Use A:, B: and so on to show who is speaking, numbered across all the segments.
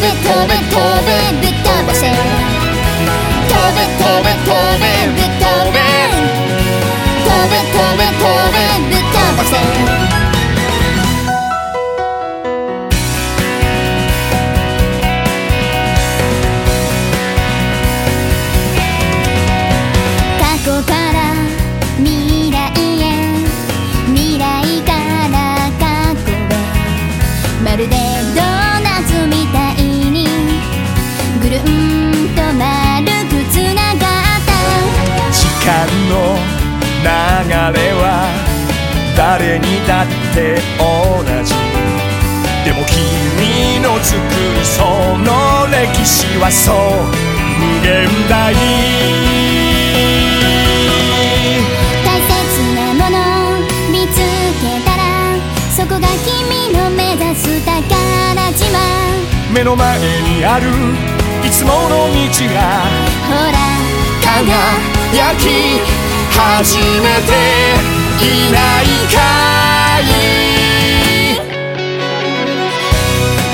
A: べ飛べ飛べぶっ飛ばせ。飛べ飛べ飛べぶっ飛べ。飛べ飛べ飛べぶっ飛ばせ。まるでるんと丸くつながった
B: 時間の流れは誰にだって同じでも君の作るその歴史はそう無限大
A: 大切なもの見つけたらそこが君の目指す宝島。
B: 目の前にあるいつもの道が
A: ほら
B: 輝き始めていないかい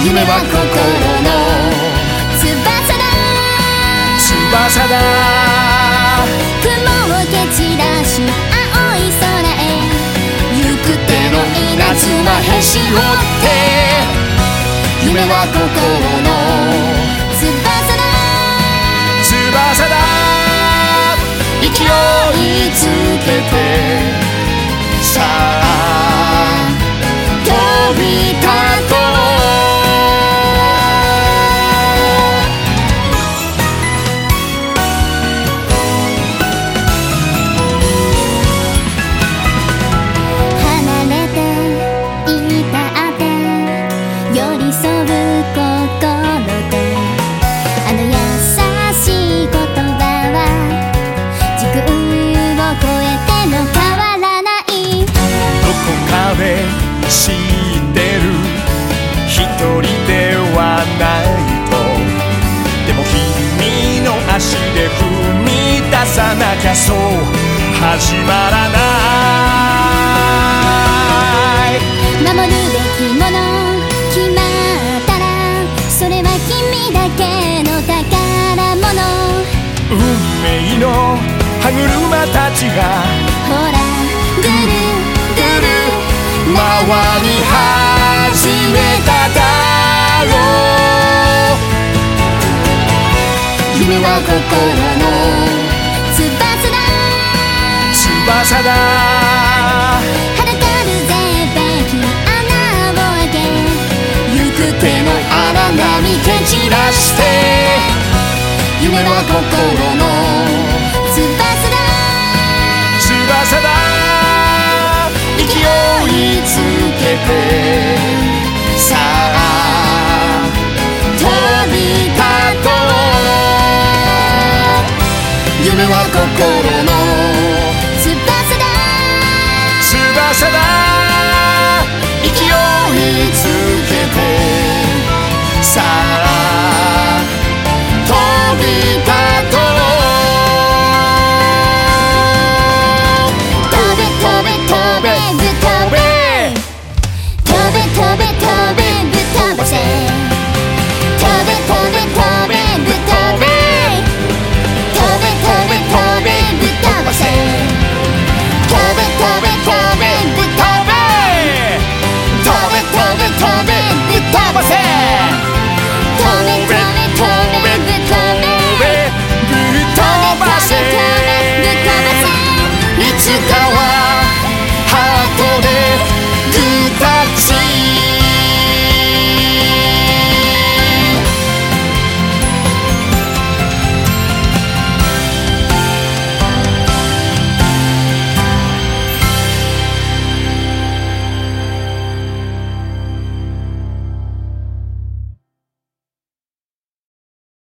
B: 夢は心の
A: 翼だ
B: 翼だ
A: 雲を蹴散らし青い空へ行く手の稲妻へし折って夢は心
B: つけて足で踏み出さなきゃそう始まらない。
A: 守るべきもの決まったらそれは君だけの宝物。
B: 運命の歯車たちが
A: ほらぐるぐる。
B: 回り始めただろう夢は心の
A: 翼だ。
B: 翼だ。
A: 裸るぜべき穴を開け。行く手の荒波蹴散らして。夢は心の翼だ。
B: 翼だ。勢いつけて心